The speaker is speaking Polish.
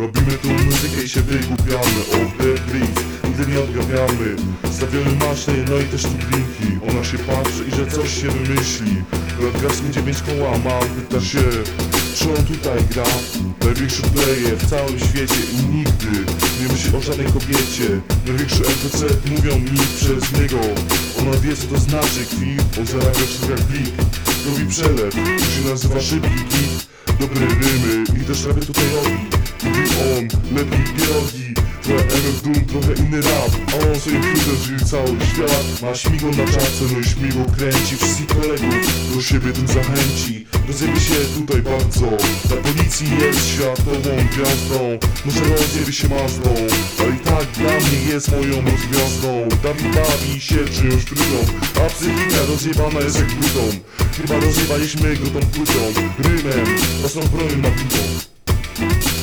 Robimy tu muzykę i się wygłupiamy Off the beat, nigdy nie odgapiamy. Stawiamy maszty, no i też tu drinki. Ona się patrzy i że coś się wymyśli. Nadgarskie dziewięć koła mam, pyta się Czy on tutaj gra? Największy player w całym świecie i nigdy Nie myśli o żadnej kobiecie. Największy NPC mówią mi przez niego. Ona wie co to znaczy kwit On zarabia wszystko jak blik Robi przelew, to się nazywa szybki git Dobre rymy i też rapy tutaj robi Mówi on, lepiej pierogi Trochę MF Doom, trochę inny rap. A on sobie chwyta, żył cały świat. Ma śmigło na czapce, no i śmigło kręci. Wszystkich kolegów do siebie tym zachęci. Rozjebie się tutaj bardzo. Na policji jest światową gwiazdą. Może rozjebie się Mazdą tak dla mnie jest moją rozgwiazdą Dawid bawi się czyjąś trójką A psychika rozjebana jest jak brutą Chyba rozjebaliśmy go tą płytą. Rymem, ostrą bronią na piłą